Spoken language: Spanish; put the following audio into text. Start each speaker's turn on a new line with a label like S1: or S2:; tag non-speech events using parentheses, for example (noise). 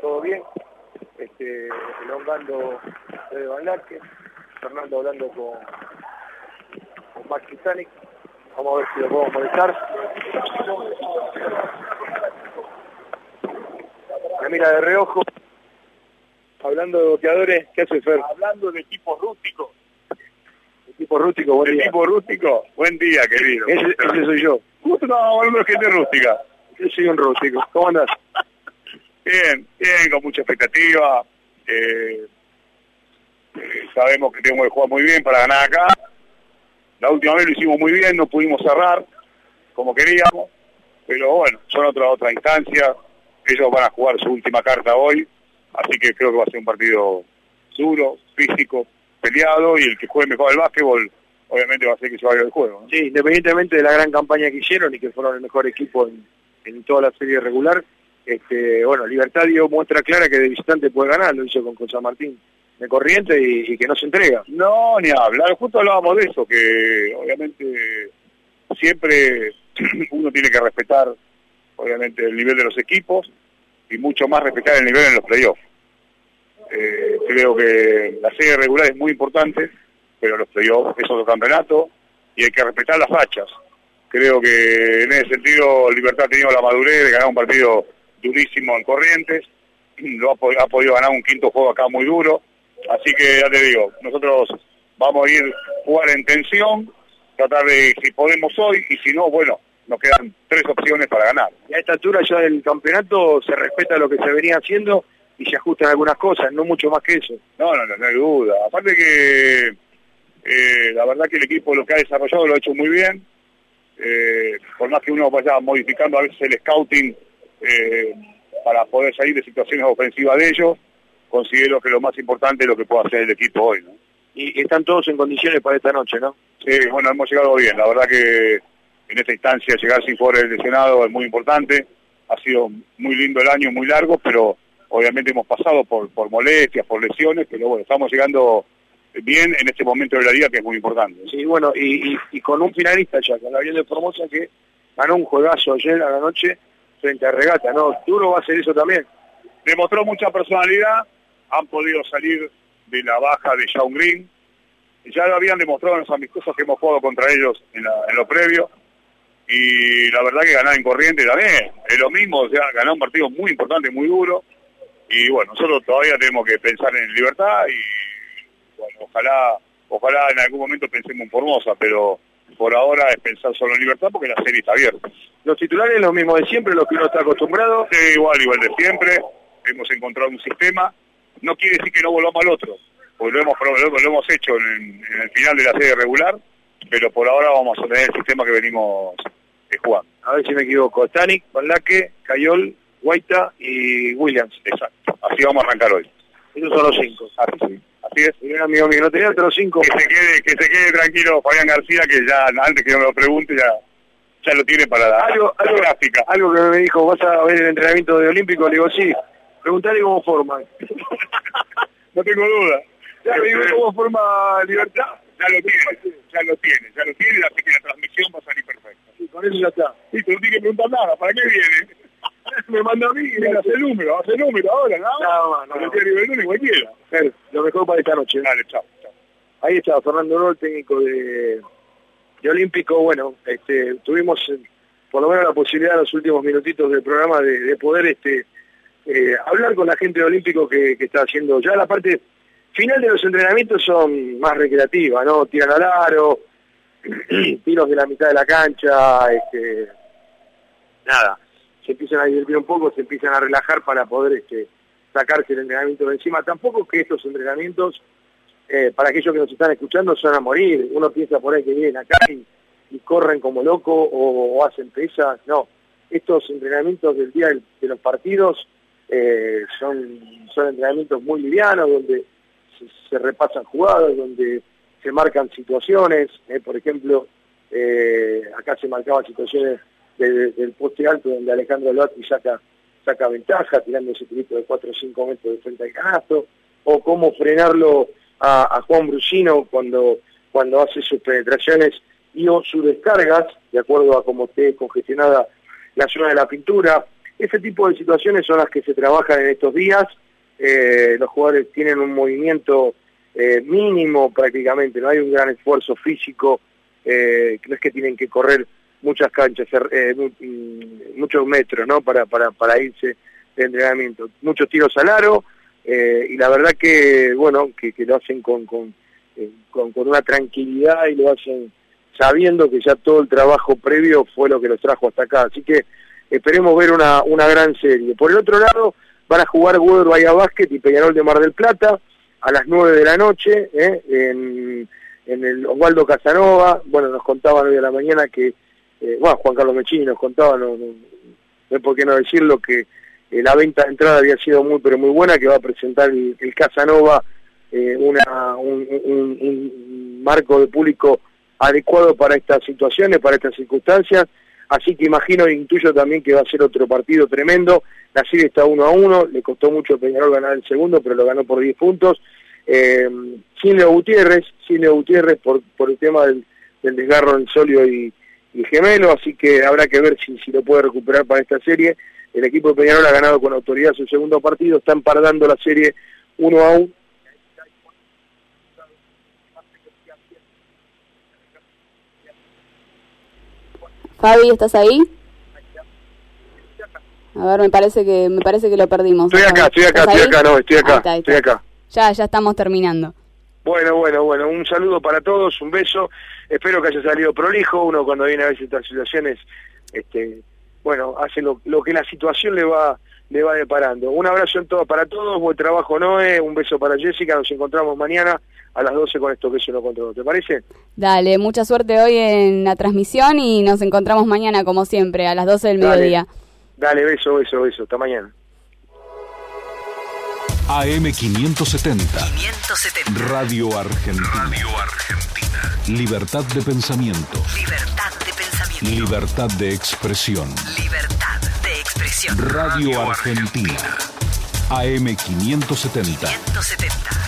S1: todo bien. Este, elongando de Banlaque, Fernando hablando con, con Max Titanic. Vamos a ver si lo podemos molestar. Me mira de reojo. Hablando de boteadores, ¿qué hace Fer?
S2: Hablando de equipo rústico.
S1: Equipo rústico, buen
S2: ¿De
S1: día.
S2: tipo rústico? Buen día, querido.
S1: Ese, ese soy yo.
S2: Estábamos hablando de gente rústica.
S1: Yo soy un rústico. ¿Cómo andás?
S2: Bien, bien, con mucha expectativa. Eh, eh, sabemos que tenemos que jugar muy bien para ganar acá. La última vez lo hicimos muy bien, no pudimos cerrar como queríamos, pero bueno, son otra otra instancia. Ellos van a jugar su última carta hoy, así que creo que va a ser un partido duro, físico, peleado y el que juegue mejor al básquetbol obviamente va a ser que se vaya del juego. ¿no?
S1: Sí, independientemente de la gran campaña que hicieron y que fueron el mejor equipo en, en toda la serie regular, este, bueno, Libertad dio muestra clara que de visitante puede ganar, lo hizo con, con San Martín de corriente y, que no se entrega.
S2: No, ni hablar. Justo hablábamos de eso, que obviamente siempre (clears throat) uno tiene que respetar, obviamente, el nivel de los equipos y mucho más respetar el nivel en los playoffs. Eh, creo que la serie regular es muy importante, pero los playoffs es otro campeonato y hay que respetar las fachas. Creo que en ese sentido Libertad ha tenido la madurez de ganar un partido durísimo en Corrientes, lo ha, po- ha podido ganar un quinto juego acá muy duro, así que ya te digo, nosotros vamos a ir a jugar en tensión, tratar de si podemos hoy y si no, bueno, nos quedan tres opciones para ganar.
S1: Y a esta altura ya del campeonato se respeta lo que se venía haciendo y se ajustan algunas cosas, no mucho más que eso.
S2: No, no, no, no hay duda. Aparte que eh, la verdad que el equipo lo que ha desarrollado lo ha hecho muy bien. Eh, por más que uno vaya modificando a veces el scouting eh, para poder salir de situaciones ofensivas de ellos, considero que lo más importante es lo que puede hacer el equipo hoy. ¿no?
S1: Y están todos en condiciones para esta noche, ¿no?
S2: Sí, bueno, hemos llegado bien. La verdad que en esta instancia llegar sin jugadores lesionados es muy importante. Ha sido muy lindo el año, muy largo, pero obviamente hemos pasado por, por molestias, por lesiones, pero bueno, estamos llegando bien en este momento de la liga que es muy importante.
S1: Sí, bueno, y, y, y con un finalista ya, con la Avión de Formosa que ganó un juegazo ayer a la noche frente a Regata, ¿no? Duro va a ser eso también.
S2: Demostró mucha personalidad, han podido salir de la baja de Shawn Green, ya lo habían demostrado en los amistosos que hemos jugado contra ellos en, la- en lo previo, y la verdad que ganar en corriente también, es lo mismo, o sea, ganar un partido muy importante, muy duro, y bueno, nosotros todavía tenemos que pensar en libertad y bueno, ojalá, ojalá en algún momento pensemos en Formosa, pero por ahora es pensar solo en libertad porque la serie está abierta.
S1: Los titulares los mismos de siempre, los que uno está acostumbrado.
S2: Sí, igual, igual de siempre, hemos encontrado un sistema, no quiere decir que no volvamos al otro, porque lo hemos, lo, lo hecho en, en el final de la serie regular, pero por ahora vamos a tener el sistema que venimos eh, jugando.
S1: A ver si me equivoco. Stanik, Banlaque, Cayol, Guaita y Williams.
S2: Exacto, así vamos a arrancar hoy.
S1: Esos son los cinco.
S2: Así, sí. Así es.
S1: Un amigo mío, no tenía otros cinco.
S2: Que se quede, que se quede tranquilo Fabián García, que ya antes que me lo pregunte ya, ya lo tiene para la,
S1: Algo,
S2: la
S1: algo,
S2: gráfica.
S1: algo que me dijo, ¿vas a ver el entrenamiento de Olímpico? Le digo, sí. Preguntale cómo forman. (laughs)
S2: No tengo duda.
S1: Ya me digo, ¿cómo forma Libertad?
S2: Ya lo tiene, ya lo tiene, ya lo tiene, así que la transmisión va a salir perfecta.
S1: Sí, con eso ya está.
S2: Sí, no tiene que preguntar nada, ¿para qué viene? (laughs) Me manda a mí y me hace número, hace número ahora, ¿no?
S1: Nada más, nada
S2: Pero
S1: más.
S2: tiene nivel uno y cualquiera.
S1: Fer, Lo mejor para esta noche.
S2: Dale, chao, chao.
S1: Ahí está Fernando Oro, el técnico de, de Olímpico. Bueno, este, tuvimos eh, por lo menos la posibilidad en los últimos minutitos del programa de, de poder este, eh, hablar con la gente de Olímpico que, que está haciendo ya la parte final de los entrenamientos son más recreativas, ¿no? Tiran al aro, (clears throat) tiros de la mitad de la cancha, este, nada, se empiezan a divertir un poco, se empiezan a relajar para poder este, sacarse el entrenamiento de encima. Tampoco que estos entrenamientos eh, para aquellos que nos están escuchando son a morir. Uno piensa por ahí que vienen acá y, corren como locos o, hacen pesas. No, estos entrenamientos del día de los partidos eh, son, son entrenamientos muy livianos, donde se, se repasan jugadas, donde se marcan situaciones. eh, por ejemplo, acá se marcaban situaciones de- de- del poste alto donde Alejandro Lotti saca saca ventaja tirando ese tirito de 4 o 5 metros de frente al canasto, o cómo frenarlo a, Juan Brusino cuando, cuando hace sus penetraciones y o sus descargas, de acuerdo a cómo esté congestionada la zona de la pintura. ese tipo de situaciones son las que se trabajan en estos días. Eh, los jugadores tienen un movimiento eh, mínimo prácticamente, no hay un gran esfuerzo físico, eh, no es que tienen que correr muchas canchas, mm, muchos metros ¿no? para, para, para irse de entrenamiento. Muchos tiros al aro y la verdad que, bueno, que, lo hacen con, con, con, con una tranquilidad y lo hacen sabiendo que ya todo el trabajo previo fue lo que los trajo hasta acá. Así que esperemos ver una, una gran serie. Por el otro lado, van a jugar Güedo Bahía Básquet y Peñarol de Mar del Plata a las 9 de la noche ¿eh? en, en, el Osvaldo Casanova. Bueno, nos contaban hoy a la mañana que, eh, bueno, Juan Carlos Mechini nos contaba, no, no, por qué no decirlo, que eh, la venta de entrada había sido muy, pero muy buena, que va a presentar el, Casanova una, un, marco de público adecuado para estas situaciones, para estas circunstancias así que imagino e intuyo también que va a ser otro partido tremendo. La serie está uno a uno, le costó mucho a Peñarol ganar el segundo, pero lo ganó por 10 puntos. Eh, sin Leo Gutiérrez, sin Leo Gutiérrez por, el tema del, desgarro en Solio y, Gemelo, así que habrá que ver si, si lo puede recuperar para esta serie. El equipo de Peñarol ha ganado con autoridad su segundo partido, están pardando la serie uno a uno
S3: Fabi, ¿estás ahí? A ver, me parece que me parece que lo perdimos.
S1: Estoy acá, estoy acá, estoy acá, no, estoy acá, estoy acá.
S3: Ya, ya estamos terminando.
S1: Bueno, bueno, bueno, un saludo para todos, un beso. Espero que haya salido prolijo. Uno cuando viene a ver estas situaciones, este, bueno, hace lo, lo que la situación le va le va deparando. Un abrazo en todo, para todos, buen trabajo Noé, un beso para Jessica, nos encontramos mañana a las 12 con esto que se lo controlo, ¿te parece?
S3: Dale, mucha suerte hoy en la transmisión y nos encontramos mañana como siempre a las 12 del mediodía.
S1: Dale, beso, beso, beso, hasta mañana.
S4: AM570. 570. Radio Argentina. Radio Argentina. Libertad de pensamiento. Libertad de pensamiento. Libertad de expresión. Libertad de expresión. Radio Argentina. AM570. 570.